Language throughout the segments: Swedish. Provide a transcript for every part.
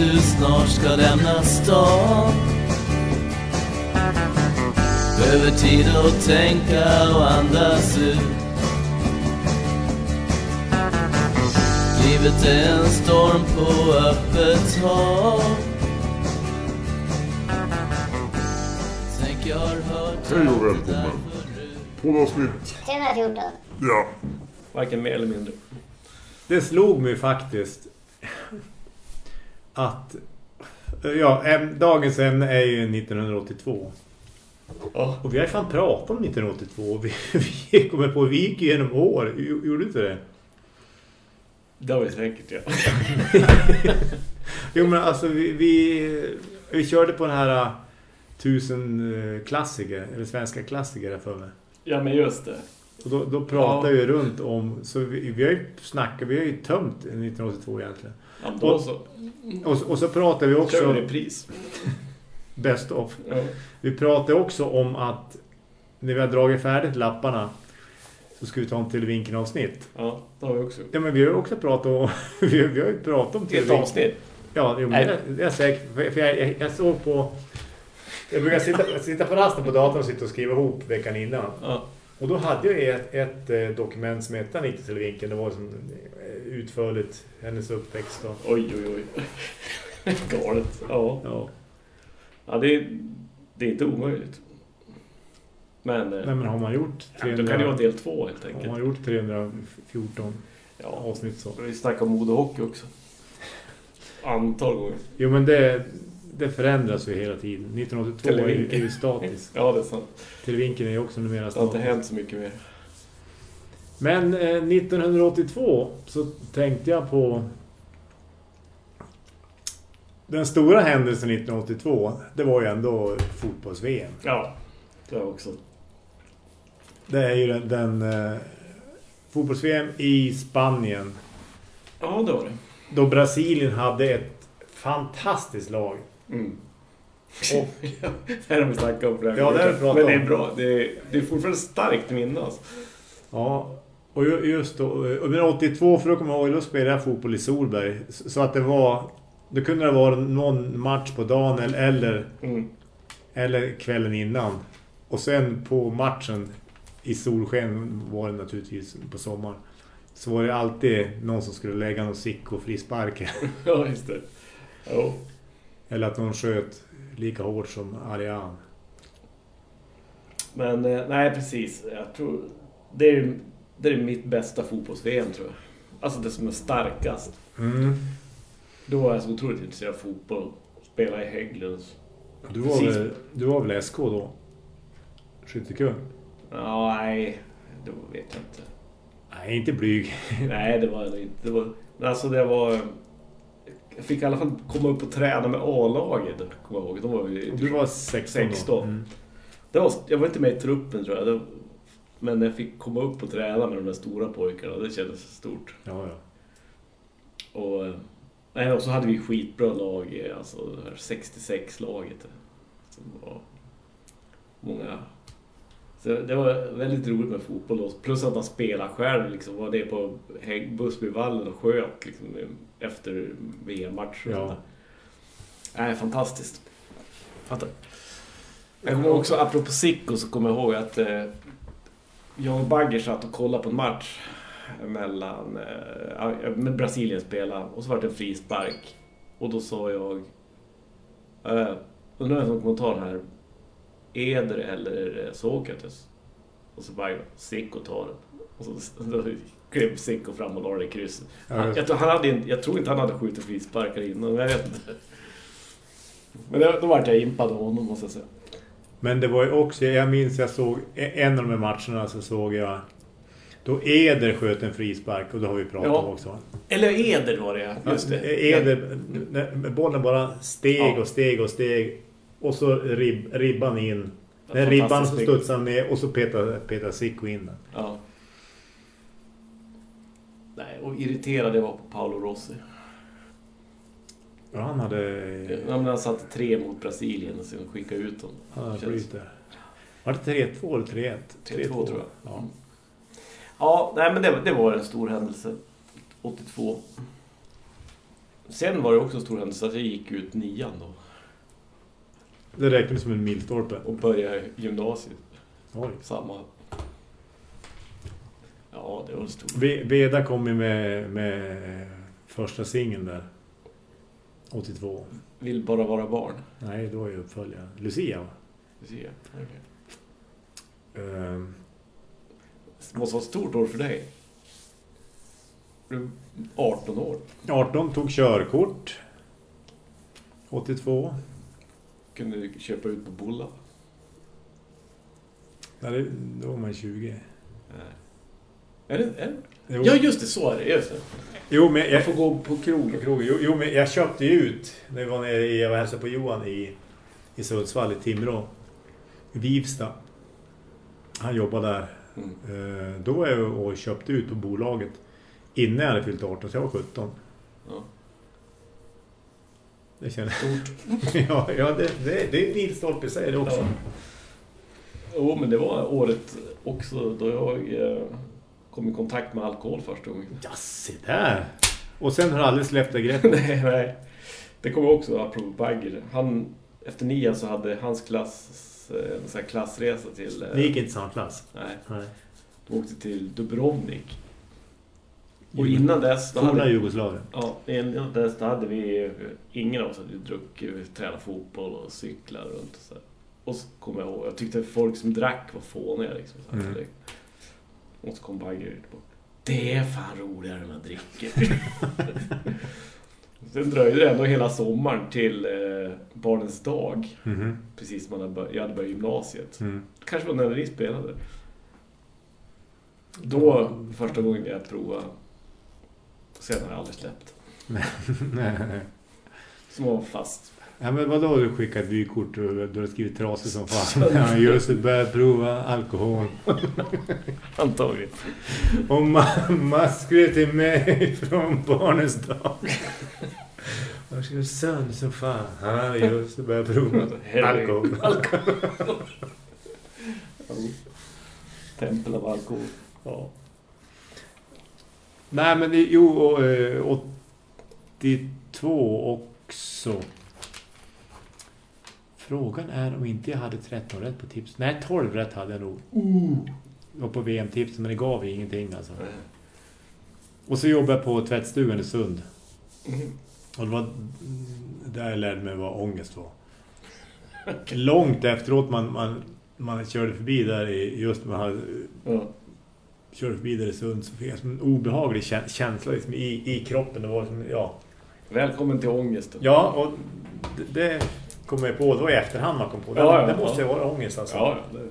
du snart ska lämna stan Behöver tid att tänka och andas ut Livet är en storm på öppet hav Tänk jag har hört Hej och välkommen. Poddavsnitt. Tjena 14. Ja. Varken mer eller mindre. Det slog mig faktiskt att ja, dagens ämne är ju 1982. Ja. Och vi har ju fan pratat om 1982. Vi, vi kommer på, vi gick ju genom år. Gj- Gjorde du inte det? Det har vi säkert, ja. Jo men alltså vi, vi, vi körde på den här uh, tusen uh, klassiker, eller svenska klassiker för mig. Ja, men just det. Och då, då pratar Ja. vi runt om, så vi, vi har ju snackat, vi har ju tömt 1982 egentligen. Ja, då Och- så. Och, och så pratar vi också, vi repris. best of. Ja. Vi pratar också om att när vi har dragit färdigt lapparna så ska vi ta en till vinkeln avsnitt. ja, det har vi också. Ja men vi har ju också pratat om, vi har, vi har ju pratat om till Ett avsnitt. Ja, jo, men det, är säkert. För, för jag, jag, jag såg på... Jag brukar sitta, sitta på rasten på datorn och sitta och skriva ihop veckan innan. Ja. Och då hade jag ett, ett eh, dokument som hette 90 till vinkeln. Det var som eh, utförligt hennes uppväxt. Och, Oj, oj, oj. Galet. Ja. ja. Ja, det är, det är inte omöjligt. Men, eh, Nej, men har man gjort ja, då 300, kan det vara del två helt har enkelt. man gjort 314 Ja, avsnitt så. vi snackar om modehockey också. Antal gånger. Jo men det, det förändras ju hela tiden. 1982 är, ju- Televinkeln. är ju statiskt. Ja, det är sant. Televinkeln är ju också numera Det har inte hänt så mycket mer. Men eh, 1982 så tänkte jag på den stora händelsen 1982. Det var ju ändå fotbolls-VM. Ja, det jag också. Det är ju den, den eh, fotbolls-VM i Spanien. Ja, det var det. Då Brasilien hade ett fantastiskt lag. Mm. Och, Det här har vi snackat om flera Ja, det pratat Men det är bra. Det är, det är fortfarande starkt minne alltså. ja, och ju- just då, eh, och men 82 för då kommer jag ihåg, spelade jag fotboll i Solberg. Så att det var, då kunde det vara någon match på dagen eller, eller Mm. Eller kvällen innan. Och sen på matchen i solsken var det naturligtvis på sommaren. Så var det alltid någon som skulle lägga någon sick och frisparker. Ja, just det. Jo. Eller att någon sköt lika hårt som Ariane. Men eh, nej, precis. Jag tror det är, det är mitt bästa fotbolls-VM tror jag. Alltså det som är starkast. Mm. Då var jag så otroligt intresserad av fotboll. Spela i Hägglunds. Du, var Precis. väl, du var väl SK då? Skyttekung? Ja, nej. Det vet jag inte. Nej, inte blyg. Nej, det var det inte. Det var, alltså det var... Jag fick i alla fall komma upp och träna med A-laget. Kommer jag ihåg. De var ju Du var 16 då. 16. Mm. Det var, jag var inte med i truppen tror jag. Det, men jag fick komma upp och träna med de där stora pojkarna. Det kändes stort. Ja, ja. Och, eh, nej, och så hade vi skitbra lag. eh, Alltså det här 66-laget. Som var. Så det var väldigt roligt med fotboll. då. Plus att man spelade själv. Liksom, var det på Bussbyvallen och sköt liksom, efter VM-matcher. Ja. Nej, fantastiskt. Fattar. Jag kommer också, apropå Sicko, så kommer jag ihåg att eh, jag och Bagger satt och kollade på en match mellan eh, med Brasilien spela och så var det en frispark. Och då sa jag eh, undrar som kommentar här Eder eller eh, Sokrates? Och så bara Sicko tar den. Och så klev Sicko fram och la den i krysset. Han, jag, tror, han hade, inte- jag tror inte han hade skjutit frisparkar innan, jag vet inte. Men då, då vart jag impad av honom måste jag säga. Men det var ju också, jag minns jag såg en av de här matcherna så såg jag då Eder sköt en frispark och då har vi pratat Ja. om också. Eller Eder var det, just det. Eder, bollen bara steg och steg och steg och så rib, ribban in. När ribban studsade han ner och så petade, petade Sicko in den. Ja. Nej, och irriterad jag var på Paolo Rossi. Ja, han hade, Ja, men han satte tre mot Brasilien och sen skickade ut dem. han hade där. Var det 3-2 eller 3-1? 3-2 tror jag. Ja. Ja, nej men det, det var en stor händelse. 82. Sen var det också stor händelse att jag gick ut nian då. Det räknas som en milstolpe. Och började gymnasiet. Oj. Samma. Ja, det var stort. Veda kom ju med, med första singeln där. 82. Vill bara vara barn. Nej, då är ju uppföljaren. Lucia va? Ser. Okej. Ehm, Det måste vara ett stort år för dig. Du är 18 år. 18 tog körkort. 82. Kunde köpa ut på Bulla. Ja, det, då var man 20. Är det, är det? Jo, Ja, just det. Så är det. Just det. jo men Jag jag, får gå på krogen. Jo, jo, jo, men jag köpte ju ut när vi var nere i, jag var hälsade på Johan i, i Sundsvall i Timrå. I Vivsta. Han jobbade där. Mm. Eh, då var jag och köpte ut på bolaget innan jag hade fyllt 18, så jag var 17. Ja. Det känner Stort. ja, ja, det, det, det är milstolpe i sig det också. Ja. Jo, men det var året också då jag eh, kom i kontakt med alkohol första gången. Ja, se där! Och sen har du aldrig släppt det greppet. nej, nej. Det kommer också apropå Bagger. Han, efter nian så hade hans klass eh, en sån klassresa till... eh, Ni gick inte samma klass. Nej, Nej. de åkte till Dubrovnik. Och innan dess... Då hade, Jugoslavien. ja, innan dess då hade vi... Ingen av oss hade druckit. Vi tränade fotboll och cyklar runt och så. här. Och så kom jag ihåg, jag tyckte folk som drack var fåniga liksom. Så här, Mm. Och så kom Bagger tillbaka. Det är fan roligare när man dricker. Sen dröjde det ändå hela sommaren till eh, barnens dag. Mhm. Precis när man hade bör- jag hade börjat gymnasiet. Mm. Kanske var när vi spelade. Då, första gången jag provade. Sen har jag aldrig släppt. Som var fast. Ja, men vadå du skickat vykort och du har skrivit trasig som fan? Ja, just det, börjat prova alkohol. Antagligen. Och mamma skrev till mig från barnens dag. Jag skrev sönder som fan. Ja, just det, börjat prova alkohol. Tempel av alkohol. Ja. Nej, men det, jo, och, eh, 82 också. Frågan är om inte jag hade 13 rätt på tips. Nej, 12 rätt hade jag nog. Jag var på VM-tips, men det gav ju ingenting alltså. Och så jobbade jag på tvättstugan i Sund. Mm. Och det var där jag lärde mig vad ångest var. Långt efteråt man, man, man körde förbi där i, just man hade Ja. Körde förbi där i Sund så fick jag som en obehaglig kä- känsla liksom i, i kroppen. Det var som, ja. Välkommen till ångesten. ja, och det, det kom jag på. Det var i efterhand man kom på. Det, Ja, ja, det måste ja. ju vara ångest alltså. Ja, ja, det...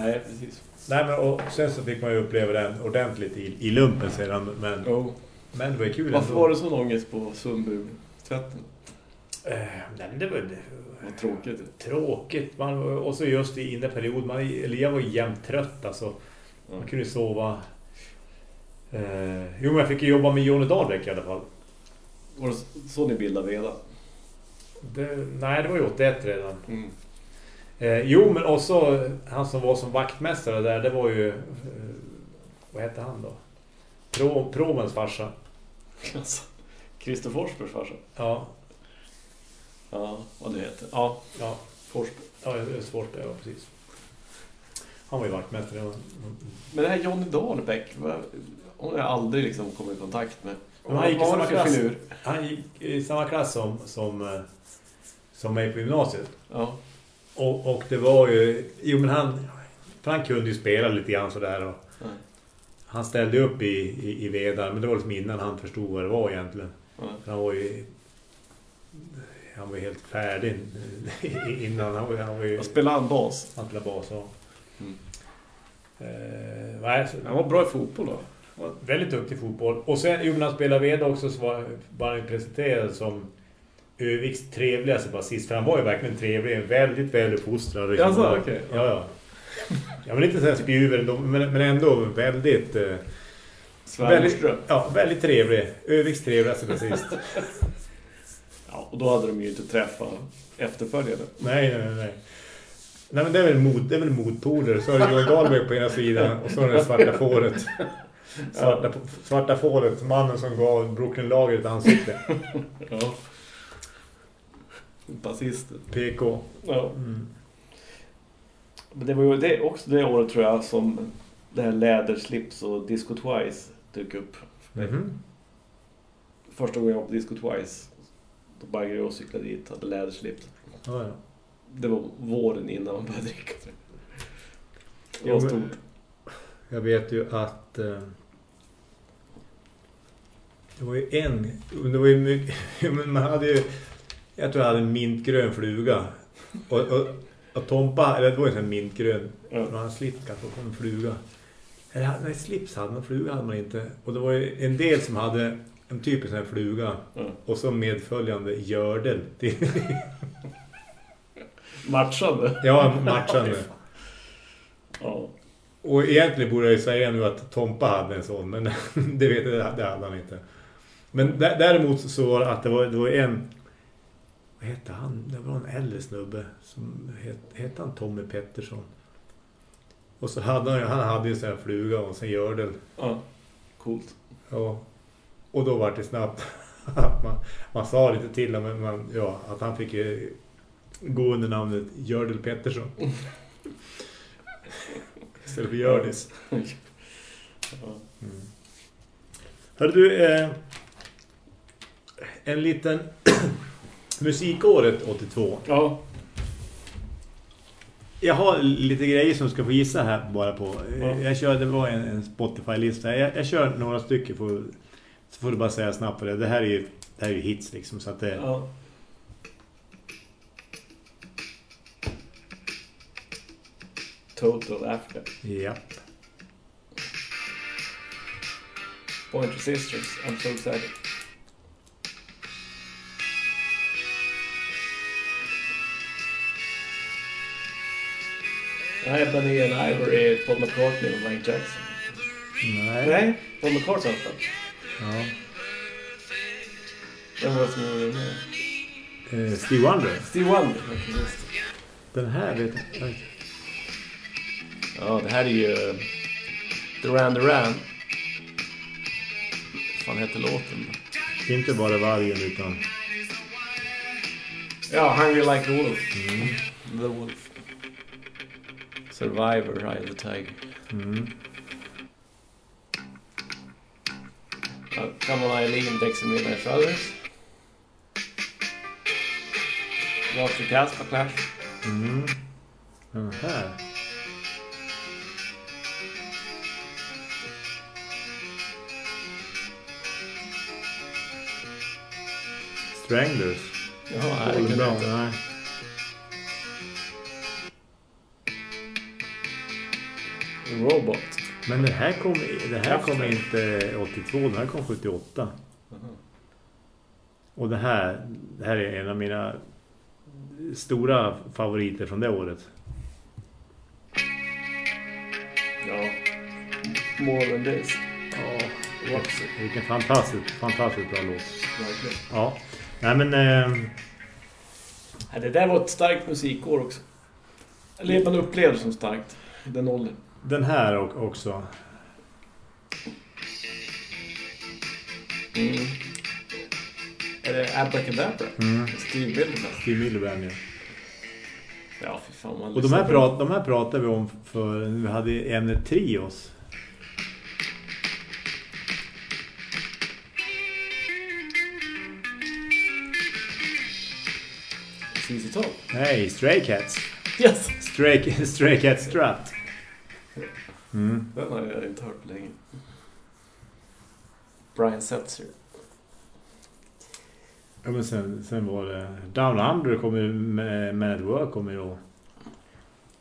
Nej, precis. Nej, men, och sen så fick man ju uppleva den ordentligt i, i lumpen sedan. Men, Oh. men det var ju kul Varför ändå. var det sån ångest på Sundby-tvätten? Eh, nej, men det var Vad tråkigt. tråkigt. Man, och så just i inne period. Man, eller jag var jämt trött alltså. Man kunde sova. Eh, jo, men jag fick ju jobba med Johnny Dahlbäck i alla fall. Var det så ni bildade Veda? Det, nej, det var ju 81 redan. Mm. Eh, jo, men också han som var som vaktmästare där, det var ju... Eh, vad hette han då? Pro, Provens farsa. Alltså, Christer Forsbergs farsa. Ja, Ja, vad det heter. Ja, ja, Forsberg. ja det är svårt det, ja, precis. Han var ju vaktmästare. Ja. Men det här Johnny Dahlbäck, hon har jag aldrig liksom kommit i kontakt med. Men han gick i samma klass. filur? Han gick i samma klass som, som, eh, som mig på gymnasiet. Ja. Och, och det var ju... Jo, men han... För han kunde ju spela lite grann sådär och... Ja. Han ställde upp i, i, i Vedar, men det var liksom innan han förstod vad det var egentligen. Ja. Han var ju... Han var helt färdig innan. Han var, han var ju... Jag spelade han bas. Han spelade bas, ja. Mm. Eh, nej, så, Han var bra i fotboll då. väldigt duktig i fotboll. Och sen, jo, när han spelade Veda också så var, var han presenterad som Öviks trevligaste basist. För han var ju verkligen trevlig. Väldigt väluppfostrad. liksom. Jaså, okej. Ja, ja. Jag vill inte säga spjuver, men, men ändå väldigt... Eh, Svärmorström. ja, väldigt trevlig. Öviks trevligaste basist. Ja, och då hade de ju inte träffat efterföljande. nej, nej, nej, nej. Men det är väl, mod, det är väl motpoler. Så har du Johan Dahlberg på ena sidan och så har du det svarta fåret. Svarta, svarta fåret, mannen som gav Brooklyn-laget ett ansikte. Ja. Basisten. PK. Ja. Mm. Men det var ju det, också det året tror jag som det här läderslips och Disco Twice dök upp. Mhm. Första gången jag var på Disco Twice då baggade jag och cyklade dit hade läderslips. Ja, ja. Det var våren innan man började dricka. Det var stort. Jag vet ju att eh, det var ju en det var ju mycket, men man hade ju jag tror jag hade en mintgrön fluga och, och, och Tompa, eller det var ju en mintgrön Ja. hans slips kanske kom en fluga eller nej slips hade man, fluga hade man inte och det var ju en del som hade en typisk sån här fluga Ja. och så medföljande gördel Matchande. ja matchande Ja. Och egentligen borde jag ju säga nu att Tompa hade en sån, men det vet jag, det hade han inte. Men dä- däremot så var det att det var, det var en, vad hette han? Det var en äldre snubbe som het, hette han Tommy Pettersson. Och så hade han, han hade ju en sån här fluga och sen gördel. ja. Coolt. Ja. Och då var det snabbt att man, man sa lite till honom, men man, ja, att han fick ju gå under namnet Gördel Pettersson. Istället för Gördis. Mm. Hörde du, eh, en liten musikåret 82. Ja. Jag har lite grejer som ska få gissa här bara på. Ja. Jag kör, det var en, en Spotify-lista. Jag, jag kör några stycken för, så får du bara säga snabbt på det. Det här är ju, det här är ju hits liksom så att det... ja. Total Africa. Japp. Pointer Sisters. I'm so excited. Det här är Bunny and Ivory, Paul McCartney och Mike Jackson. Nej. Nej, Paul McCartney har Ja. Vem var det som gjorde med? Eh, Steve Wonder. Steve Wonder. Den här vet jag. Ja, det här är ju eh, Duran Duran. Vad fan heter låten? Inte bara vargen utan... Ja, Hungry Like the Wolf. The Wolf. Survivor, Eye of the Tiger. Mm. Ja, Come on Eileen, Dexter Midnight Brothers. Walter Casper Clash. Mm. Den här. Stranglers. Jaha, nej, det inte. nej. Robot. Men det här kom, det här kom inte 82, den här kom 78. Och det här, det här är en av mina stora favoriter från det året. Ja. More than this. Ja, vilken fantastiskt, fantastiskt bra låt. Verkligen. Ja, nej men... Eh, Ja, det där var ett starkt musikår också. Eller man upplevde som starkt. Den åldern. den här också. Mm. Är det Abracadabra? Mm. Steve Miliband? Steve Miliband, ja. Ja, fy fan. Man Och de här, prat, de här pratade vi om för vi hade ämnet trios. ZZ Top. Nej, Stray Cats. Yes! Stray, Stray Cats Strut. Mm. Den har jag inte hört på länge. Brian Setzer. Ja, men sen, sen var det Down Under kommer ju med at Work kommer ju då.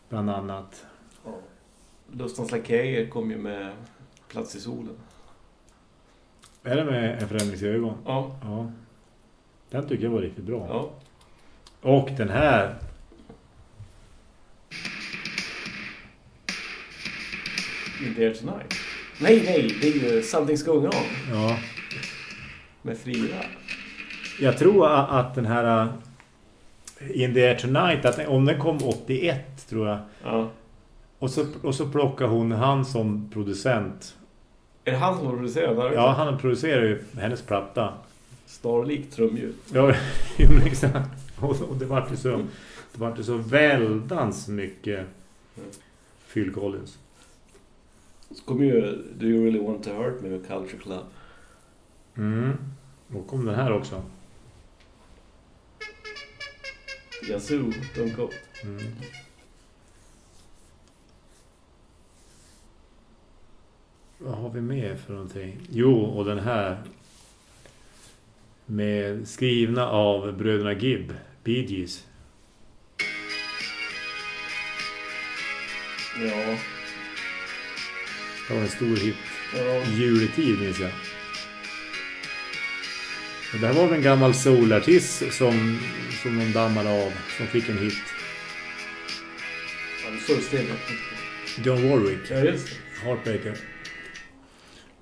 Bland annat. Lustans Lakejer kom ju med Plats i solen. Är det med En förändrings ögon? Ja. Ja. Den tycker jag var riktigt bra. ja. Och den här. In the air tonight. Nej, nej, det är ju Something's going on Ja. med Frida. Jag tror att den här In the Air Tonight, att om den kom 81 tror jag. Ja. Och så, och så plockar hon han som producent. Är det han som producerar? Ja, han producerar ju hennes platta. Snarlikt trumljud. Ja, exakt. Och, det var ju så, det var ju så väldans mycket Phil Collins. Så kommer ju Do You Really Want To Hurt Me med Culture Club. Mm. Och kom den här också. Yazoo, Don't Go. Mm. Vad har vi mer för någonting? Jo, och den här med skrivna av bröderna Gibb, Bee Gees. Ja. Det var en stor hit. ja. Juletid minns jag. Och det här var väl en gammal soulartist som, som de dammade av, som fick en hit. Han står still. John Warwick. Ja, just det. Heartbreaker.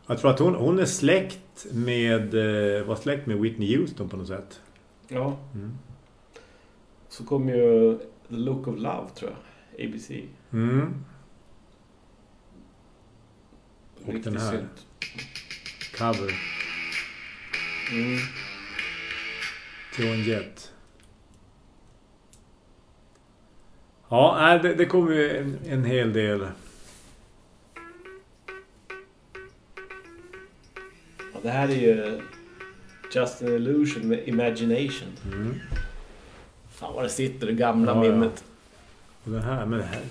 Jag tror att hon, hon är släkt med eh, var släkt med Whitney Houston på något sätt. Ja. Mm. Så kom ju The Look of Love, tror jag. ABC. Mm. Och Riktigt den här. synt. Cover. Mm. Joan Jett. Ja, det, det kommer ju en, en hel del. Ja, det här är ju Just an Illusion med Imagination. Mm. Fan vad det sitter, det gamla Ja, ja. minnet. Och den här, men det här...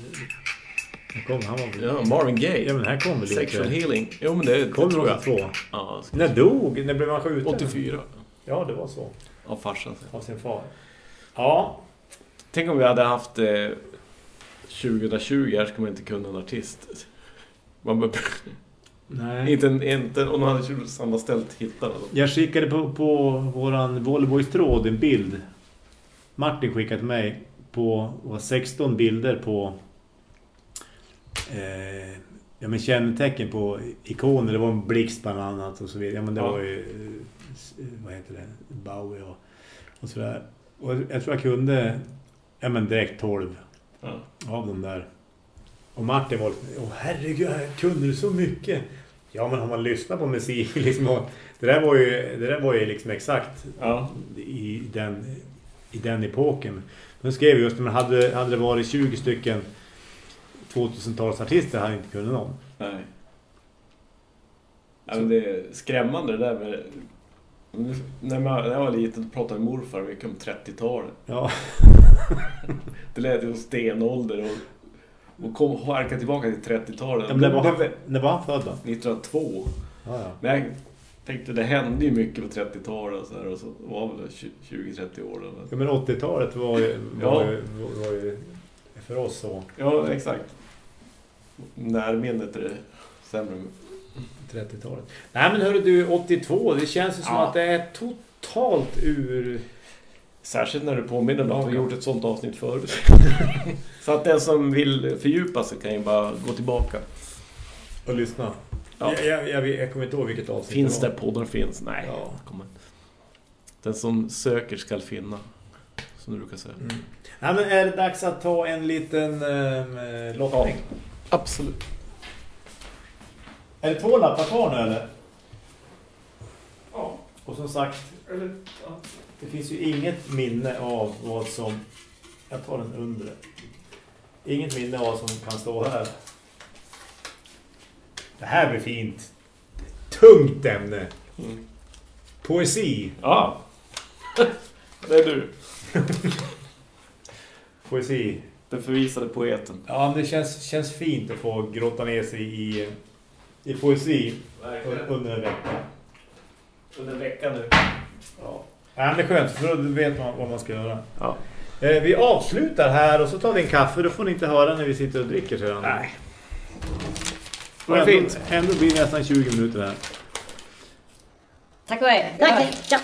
Kom, han var, Ja, Marvin Gaye. ja, men här kom väl Sexual healing. Jo, men det, det Kom tror jag. 82. Ja, När dog? När blev han skjuten? 84. Ja, det var så. Av farsan. Av sin far. Ja. Tänk om vi hade haft eh, 2020, här ska man inte kunna en artist. Man behöver, Nej. inte, en- inte om man hade sammanställt hittar alltså. Jag skickade på, på våran Volleyboys-tråd en bild. Martin skickade till mig på var 16 bilder på eh, ja, men kännetecken på ikoner. Det var en blixt bland annat och så vidare. Ja, men det Ja. var ju eh, vad heter det? Bowie och, och sådär. Och jag tror jag kunde ja, men direkt 12 Ja. av de där. Och Martin var åh herregud, kunde du så mycket? Ja, men har man lyssnat på musik liksom, det där var ju det där var ju liksom exakt Ja. i den i den epoken. Men skrev just men hade hade det varit 20 stycken 2000-talsartister hade inte kunnat någon. Nej. Ja, men det är skrämmande det där med... När, man, när jag var liten pratade morfar mycket om 30-talet. Ja, Det lät ju som stenålder och, och kom harka tillbaka till 30-talet. ja det var, Det han, när var han född då? 1902. Ja, ja. Men jag tänkte det hände ju mycket på 30-talet och så, här, och så var väl 20-30 år. Då. ja men 80-talet var ju, Ja. var, ju, var ju för oss så. Ja, exakt. Närminnet är det sämre. 30-talet. Nej men hörru du, 82, det känns ju som Ja. att det är totalt ur... Särskilt när du påminner om att vi gjort ett sånt avsnitt förut. så att den som vill fördjupa sig kan ju bara gå tillbaka. Och lyssna. Ja. Jag, jag, jag, jag kommer inte ihåg vilket avsnitt Finns det poddar finns? Nej. Ja. Kommer. Den som söker skall finna. Som du brukar säga. Mm. Nej men är det dags att ta en liten eh, lottning? Absolut. Är det två lappar kvar nu eller? Ja. Och som sagt, det finns ju inget minne av vad som... Jag tar den undre. Inget minne av vad som kan stå här. Det här blir fint. Tungt ämne. Mm. Poesi. Ja. det är du. Poesi. Den förvisade poeten. Ja, men det känns, känns fint att få grotta ner sig i, i poesi under en vecka. Under en vecka nu. Ja. Ja, men det är skönt, för då vet man vad man ska göra. Ja. Eh, vi avslutar här och så tar vi en kaffe. Då får ni inte höra när vi sitter och dricker sedan. Nej. Och Vad ändå, fint. ändå blir det nästan 20 minuter här. Tack och hej. Tack. Ja.